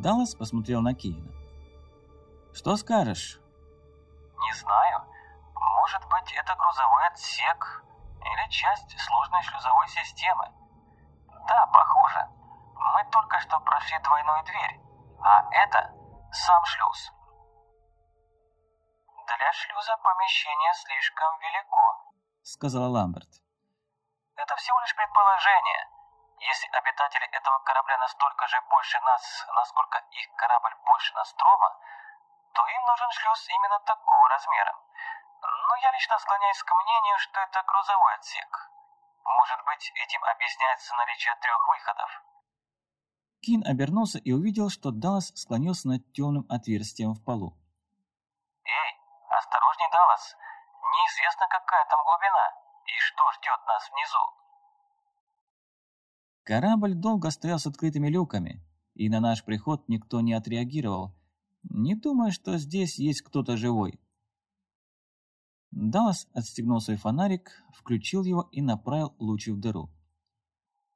Даллас посмотрел на Кейна. «Что скажешь?» «Не знаю. Может быть, это грузовой отсек или часть сложной шлюзовой системы. Да, похоже. Мы только что прошли двойную дверь, а это сам шлюз. Для шлюза помещение слишком велико, сказала Ламберт. Это всего лишь предположение. Обитатели этого корабля настолько же больше нас, насколько их корабль больше Настрома, то им нужен шлюз именно такого размера. Но я лично склоняюсь к мнению, что это грузовой отсек. Может быть, этим объясняется наличие трех выходов. Кин обернулся и увидел, что Даллас склонился над темным отверстием в полу. «Эй, осторожней, Даллас! Неизвестно, какая там глубина и что ждет нас внизу!» Корабль долго стоял с открытыми люками, и на наш приход никто не отреагировал. Не думаю, что здесь есть кто-то живой. Даллас отстегнул свой фонарик, включил его и направил лучи в дыру.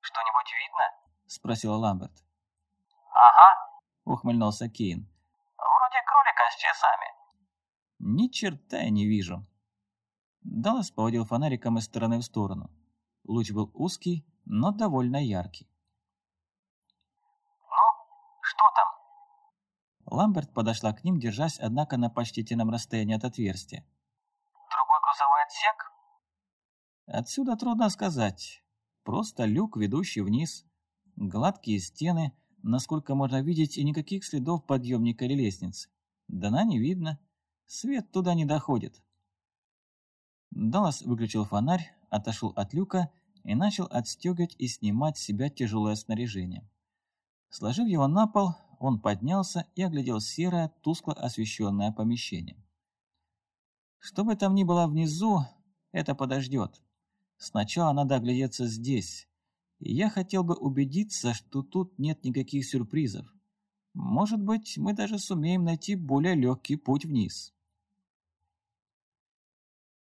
«Что-нибудь видно?» – спросила Ламберт. «Ага», – ухмыльнулся Кейн. «Вроде кролика с часами». «Ни черта я не вижу». Даллас поводил фонариком из стороны в сторону. Луч был узкий, но довольно яркий. «Ну, что там?» Ламберт подошла к ним, держась, однако, на почтительном расстоянии от отверстия. «Другой грузовой отсек?» Отсюда трудно сказать. Просто люк, ведущий вниз. Гладкие стены, насколько можно видеть, и никаких следов подъемника или лестницы. Дна не видно. Свет туда не доходит. Даллас выключил фонарь, отошел от люка и начал отстегивать и снимать с себя тяжелое снаряжение. Сложив его на пол, он поднялся и оглядел серое, тускло освещенное помещение. Что бы там ни было внизу, это подождет. Сначала надо оглядеться здесь. И я хотел бы убедиться, что тут нет никаких сюрпризов. Может быть, мы даже сумеем найти более легкий путь вниз.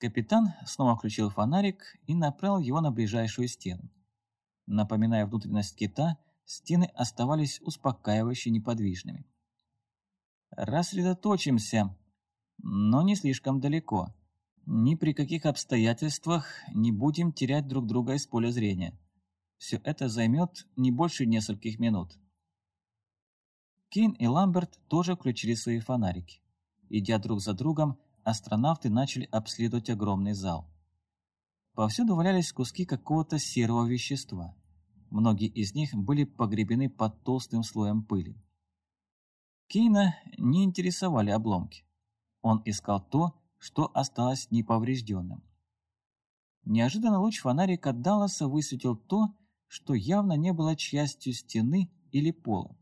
Капитан снова включил фонарик и направил его на ближайшую стену. Напоминая внутренность кита, стены оставались успокаивающе неподвижными. Рассредоточимся, но не слишком далеко. Ни при каких обстоятельствах не будем терять друг друга из поля зрения. Все это займет не больше нескольких минут. Кейн и Ламберт тоже включили свои фонарики. Идя друг за другом, астронавты начали обследовать огромный зал. Повсюду валялись куски какого-то серого вещества. Многие из них были погребены под толстым слоем пыли. Кейна не интересовали обломки. Он искал то, что осталось неповрежденным. Неожиданно луч фонарика Далласа высветил то, что явно не было частью стены или пола.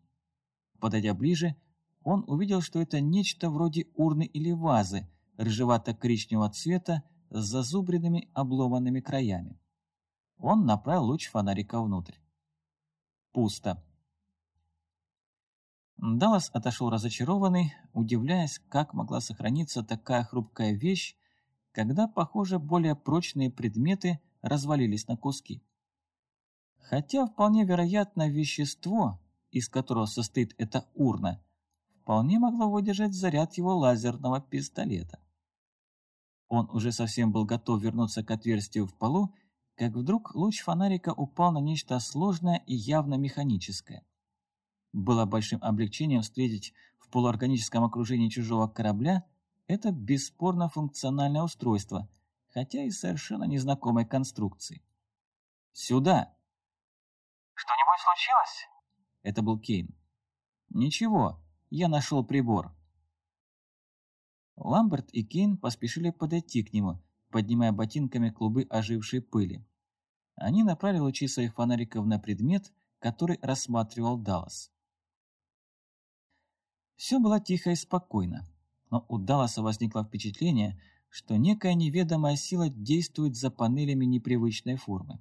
Подойдя ближе, он увидел, что это нечто вроде урны или вазы, рыжевато-коричневого цвета с зазубренными обломанными краями. Он направил луч фонарика внутрь. Пусто. Даллас отошел разочарованный, удивляясь, как могла сохраниться такая хрупкая вещь, когда, похоже, более прочные предметы развалились на куски. Хотя вполне вероятно вещество, из которого состоит эта урна, вполне могло выдержать заряд его лазерного пистолета. Он уже совсем был готов вернуться к отверстию в полу, как вдруг луч фонарика упал на нечто сложное и явно механическое. Было большим облегчением встретить в полуорганическом окружении чужого корабля это бесспорно функциональное устройство, хотя и совершенно незнакомой конструкции. «Сюда!» «Что-нибудь случилось?» Это был Кейн. «Ничего, я нашел прибор». Ламберт и Кейн поспешили подойти к нему, поднимая ботинками клубы ожившей пыли. Они направили лучи своих фонариков на предмет, который рассматривал Даллас. Все было тихо и спокойно, но у Далласа возникло впечатление, что некая неведомая сила действует за панелями непривычной формы.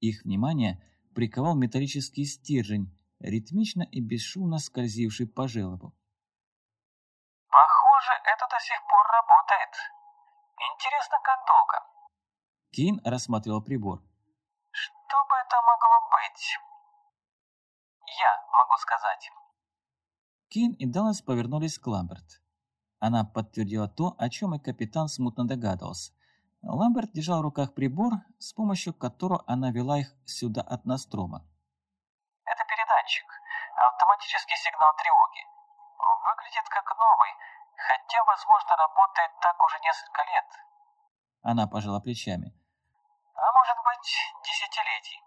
Их внимание приковал металлический стержень, ритмично и бесшумно скользивший по желобу. «Похоже, это до сих пор работает. Интересно, как долго?» Кейн рассматривал прибор. «Что бы это могло быть?» «Я могу сказать». Кейн и Даллас повернулись к Ламберт. Она подтвердила то, о чем и капитан смутно догадывался. Ламберт держал в руках прибор, с помощью которого она вела их сюда от Настрома. «Это передатчик. Автоматический сигнал тревоги. Выглядит как новый, хотя, возможно, работает так уже несколько лет». Она пожала плечами. «А может быть, десятилетий».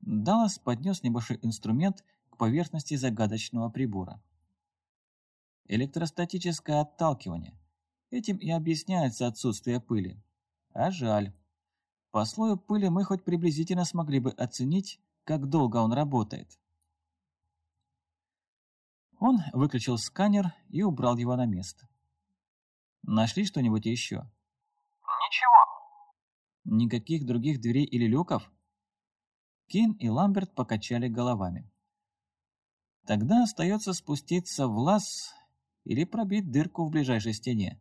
Даллас поднес небольшой инструмент к поверхности загадочного прибора. Электростатическое отталкивание. Этим и объясняется отсутствие пыли. А жаль. По слою пыли мы хоть приблизительно смогли бы оценить, как долго он работает. Он выключил сканер и убрал его на место. Нашли что-нибудь еще? Ничего. Никаких других дверей или люков? Кин и Ламберт покачали головами. Тогда остается спуститься в лаз или пробить дырку в ближайшей стене.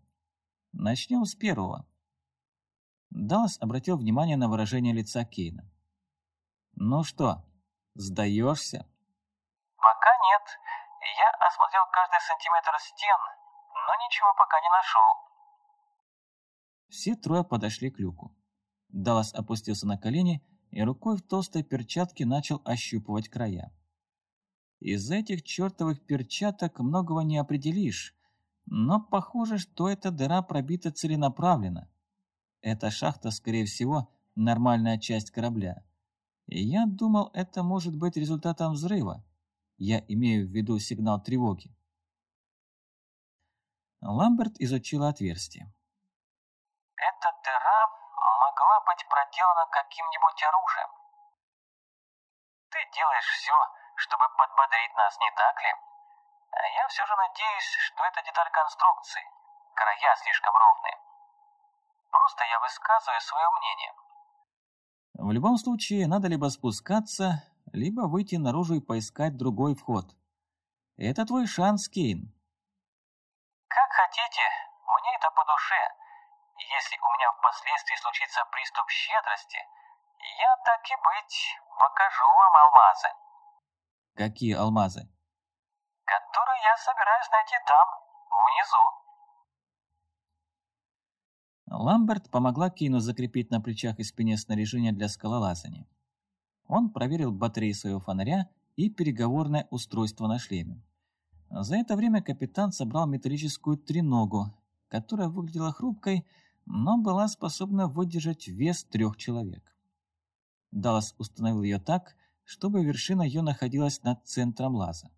Начнем с первого. Даллас обратил внимание на выражение лица Кейна. «Ну что, сдаешься?» «Пока нет. Я осмотрел каждый сантиметр стен, но ничего пока не нашел». Все трое подошли к люку. Даллас опустился на колени и рукой в толстой перчатке начал ощупывать края. Из этих чертовых перчаток многого не определишь, но похоже, что эта дыра пробита целенаправленно. Эта шахта, скорее всего, нормальная часть корабля. Я думал, это может быть результатом взрыва. Я имею в виду сигнал тревоги. Ламберт изучила отверстие. Эта дыра могла быть проделана каким-нибудь оружием. Ты делаешь все, чтобы подбодрить нас, не так ли? А я все же надеюсь, что это деталь конструкции. Края слишком ровные. Просто я высказываю свое мнение. В любом случае, надо либо спускаться, либо выйти наружу и поискать другой вход. Это твой шанс, Кейн. Как хотите, мне это по душе. Если у меня впоследствии случится приступ щедрости, я так и быть покажу вам алмазы. Какие алмазы? Которые я собираюсь найти там, внизу. Ламберт помогла Кейну закрепить на плечах и спине снаряжение для скалолазания. Он проверил батареи своего фонаря и переговорное устройство на шлеме. За это время капитан собрал металлическую треногу, которая выглядела хрупкой, но была способна выдержать вес трех человек. Даллас установил ее так, чтобы вершина ее находилась над центром лаза.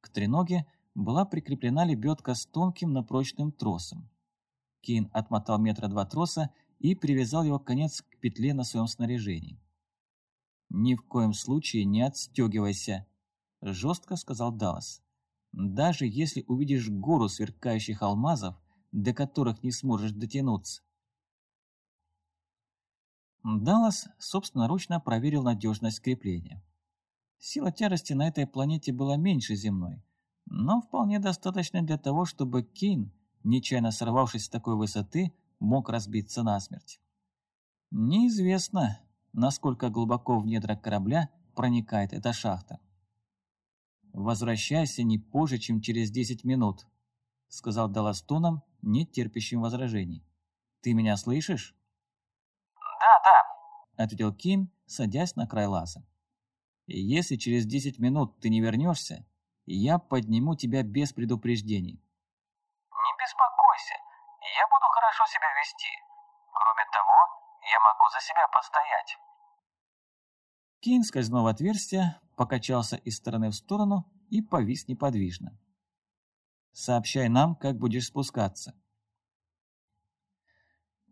К треноге была прикреплена лебедка с тонким, но прочным тросом. Кейн отмотал метра два троса и привязал его конец к петле на своем снаряжении. «Ни в коем случае не отстегивайся», – жестко сказал Даллас. «Даже если увидишь гору сверкающих алмазов, до которых не сможешь дотянуться». Даллас собственноручно проверил надежность крепления. Сила тяжести на этой планете была меньше земной, но вполне достаточно для того, чтобы Кейн, нечаянно сорвавшись с такой высоты, мог разбиться насмерть. Неизвестно, насколько глубоко в недра корабля проникает эта шахта. «Возвращайся не позже, чем через 10 минут», — сказал Даллас тоном, не терпящим возражений. «Ты меня слышишь?» «Да, да», — ответил Ким, садясь на край лаза. «Если через 10 минут ты не вернешься, я подниму тебя без предупреждений». «Не беспокойся, я буду хорошо себя вести. Кроме того, я могу за себя постоять». Кейн скользнул в отверстие, покачался из стороны в сторону и повис неподвижно. «Сообщай нам, как будешь спускаться».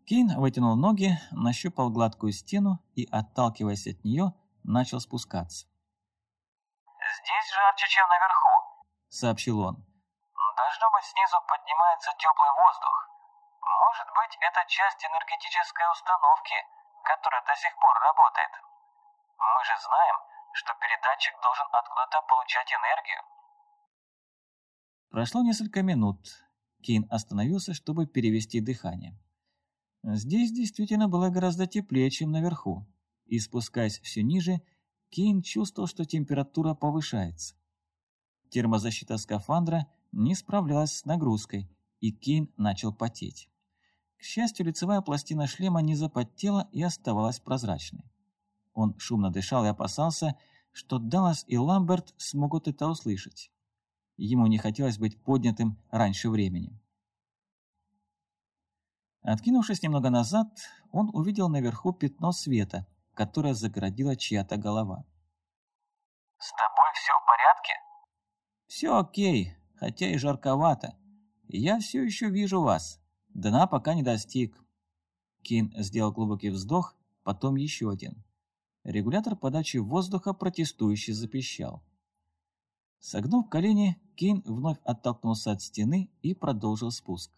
Кейн вытянул ноги, нащупал гладкую стену и, отталкиваясь от нее, начал спускаться. «Здесь жарче, чем наверху», — сообщил он. «Должно быть, снизу поднимается теплый воздух. Может быть, это часть энергетической установки, которая до сих пор работает. Мы же знаем, что передатчик должен откуда-то получать энергию». Прошло несколько минут. Кейн остановился, чтобы перевести дыхание. Здесь действительно было гораздо теплее, чем наверху, и спускаясь все ниже, Кейн чувствовал, что температура повышается. Термозащита скафандра не справлялась с нагрузкой, и Кейн начал потеть. К счастью, лицевая пластина шлема не запотела и оставалась прозрачной. Он шумно дышал и опасался, что Даллас и Ламберт смогут это услышать. Ему не хотелось быть поднятым раньше времени. Откинувшись немного назад, он увидел наверху пятно света, которое загородила чья-то голова. «С тобой все в порядке?» «Все окей, хотя и жарковато. Я все еще вижу вас. Дна пока не достиг». Кин сделал глубокий вздох, потом еще один. Регулятор подачи воздуха протестующе запищал. Согнув колени, Кейн вновь оттолкнулся от стены и продолжил спуск.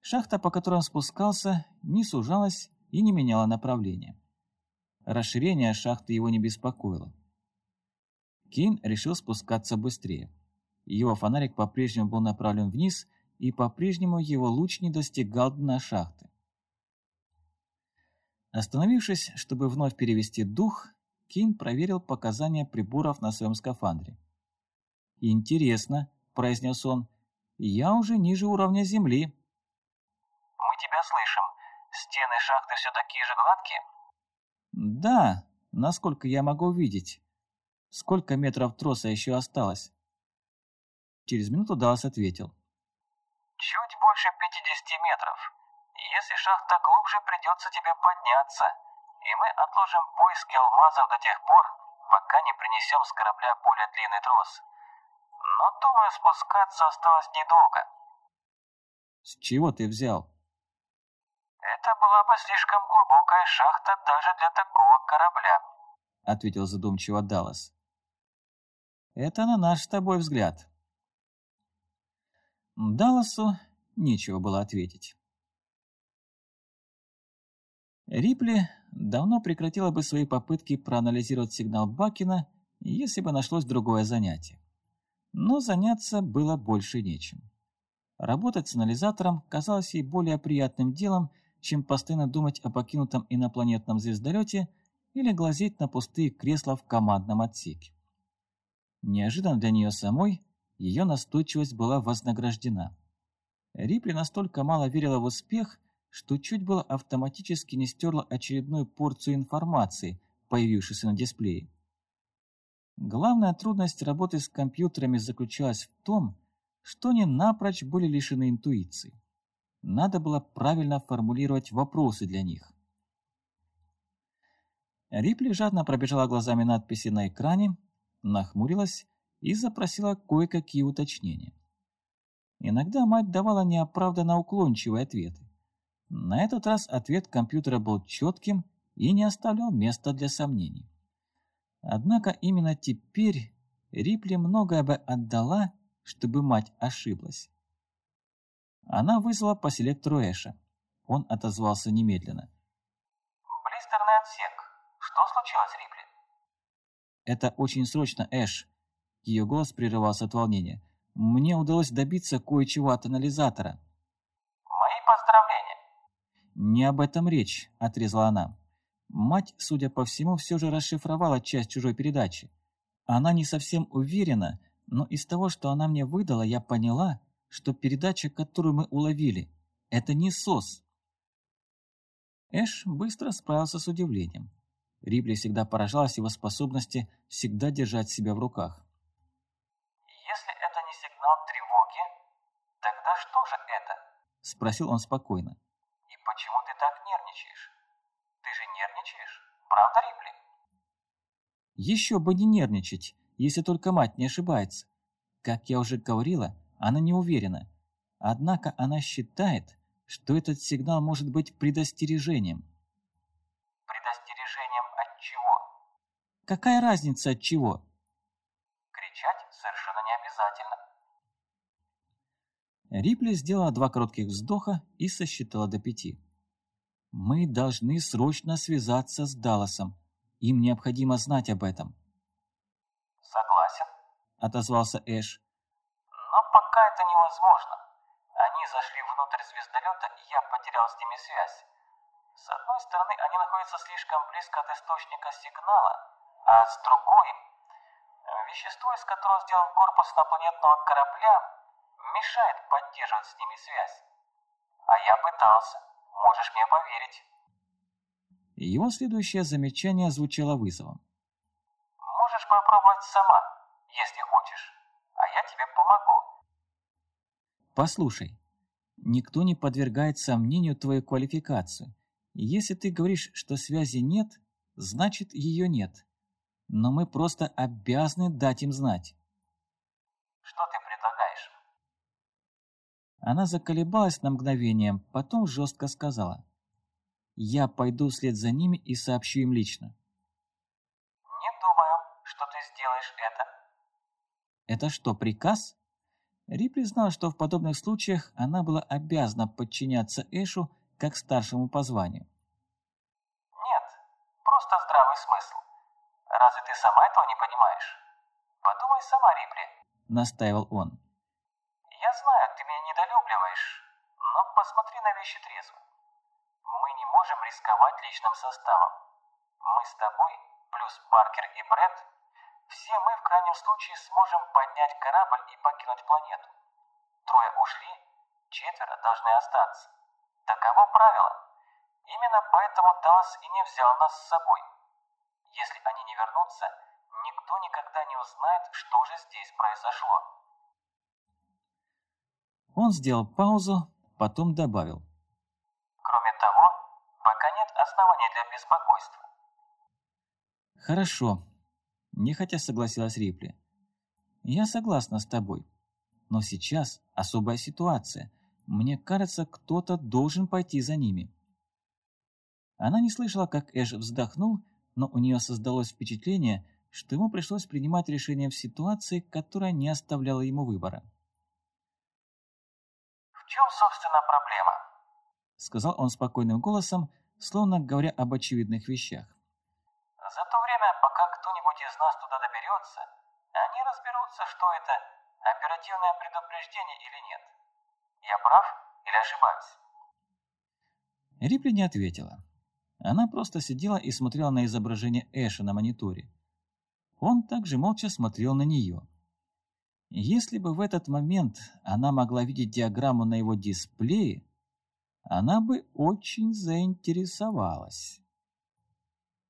Шахта, по которой он спускался, не сужалась и не меняла направления. Расширение шахты его не беспокоило. Кейн решил спускаться быстрее. Его фонарик по-прежнему был направлен вниз, и по-прежнему его луч не достигал дна шахты. Остановившись, чтобы вновь перевести дух, Кейн проверил показания приборов на своем скафандре. «Интересно», — произнес он, — «я уже ниже уровня Земли». «Мы тебя слышим. Стены шахты все такие же гладкие?» «Да, насколько я могу видеть. Сколько метров троса еще осталось?» Через минуту Даллас ответил. «Чуть больше 50 метров. Если шахта глубже, придется тебе подняться, и мы отложим поиски алмазов до тех пор, пока не принесем с корабля более длинный трос. Но, думаю, спускаться осталось недолго». «С чего ты взял?» «Это была бы слишком глубокая шахта даже для такого корабля», — ответил задумчиво Даллас. Это на наш с тобой взгляд. Далласу нечего было ответить. Рипли давно прекратила бы свои попытки проанализировать сигнал Бакина, если бы нашлось другое занятие. Но заняться было больше нечем. Работать с анализатором казалось ей более приятным делом, чем постоянно думать о покинутом инопланетном звездолете или глазеть на пустые кресла в командном отсеке. Неожиданно для нее самой ее настойчивость была вознаграждена. Рипли настолько мало верила в успех, что чуть было автоматически не стерла очередную порцию информации, появившейся на дисплее. Главная трудность работы с компьютерами заключалась в том, что они напрочь были лишены интуиции. Надо было правильно формулировать вопросы для них. Рипли жадно пробежала глазами надписи на экране нахмурилась и запросила кое-какие уточнения. Иногда мать давала неоправданно уклончивые ответы. На этот раз ответ компьютера был четким и не оставлял места для сомнений. Однако именно теперь Рипли многое бы отдала, чтобы мать ошиблась. Она вызвала по селектору Эша. Он отозвался немедленно. «Блистерный отсек. Что случилось, Рипли?» «Это очень срочно, Эш!» Ее голос прерывался от волнения. «Мне удалось добиться кое-чего от анализатора». «Мои поздравления!» «Не об этом речь», — отрезала она. Мать, судя по всему, все же расшифровала часть чужой передачи. Она не совсем уверена, но из того, что она мне выдала, я поняла, что передача, которую мы уловили, это не СОС. Эш быстро справился с удивлением. Рипли всегда поражалась его способности всегда держать себя в руках. Что же это?» – спросил он спокойно. «И почему ты так нервничаешь? Ты же нервничаешь, правда, Рипли?» «Еще бы не нервничать, если только мать не ошибается. Как я уже говорила, она не уверена. Однако она считает, что этот сигнал может быть предостережением. Какая разница от чего? Кричать совершенно не обязательно. Рипли сделала два коротких вздоха и сосчитала до пяти. «Мы должны срочно связаться с Далласом. Им необходимо знать об этом». «Согласен», — отозвался Эш. «Но пока это невозможно. Они зашли внутрь звездолета, и я потерял с ними связь. С одной стороны, они находятся слишком близко от источника сигнала, а с другой, Вещество, из которого сделан корпус инопланетного корабля, мешает поддерживать с ними связь. А я пытался, можешь мне поверить. Его следующее замечание звучало вызовом. Можешь попробовать сама, если хочешь, а я тебе помогу. Послушай, никто не подвергает сомнению твою квалификацию. Если ты говоришь, что связи нет, значит ее нет. Но мы просто обязаны дать им знать. Что ты предлагаешь? Она заколебалась на мгновение, потом жестко сказала. Я пойду вслед за ними и сообщу им лично. Не думаю, что ты сделаешь это. Это что, приказ? Рипли знала, что в подобных случаях она была обязана подчиняться Эшу как старшему по званию. Нет, просто здравый смысл. Разве ты сама этого не понимаешь? Подумай сама, Рипли. Настаивал он. Я знаю, ты меня недолюбливаешь, но посмотри на вещи трезво. Мы не можем рисковать личным составом. Мы с тобой, плюс Паркер и Брэд, все мы в крайнем случае сможем поднять корабль и покинуть планету. Трое ушли, четверо должны остаться. Таково правило. Именно поэтому Талос и не взял нас с собой. Если они не вернутся, никто никогда не узнает, что же здесь произошло. Он сделал паузу, потом добавил. Кроме того, пока нет оснований для беспокойства. Хорошо, нехотя согласилась Рипли. Я согласна с тобой. Но сейчас особая ситуация. Мне кажется, кто-то должен пойти за ними. Она не слышала, как Эш вздохнул, но у нее создалось впечатление, что ему пришлось принимать решение в ситуации, которая не оставляла ему выбора. В чем, собственно, проблема? Сказал он спокойным голосом, словно говоря об очевидных вещах. За то время, пока кто-нибудь из нас туда доберется, они разберутся, что это оперативное предупреждение или нет. Я прав или ошибаюсь? Рипли не ответила. Она просто сидела и смотрела на изображение Эша на мониторе. Он также молча смотрел на нее. Если бы в этот момент она могла видеть диаграмму на его дисплее, она бы очень заинтересовалась.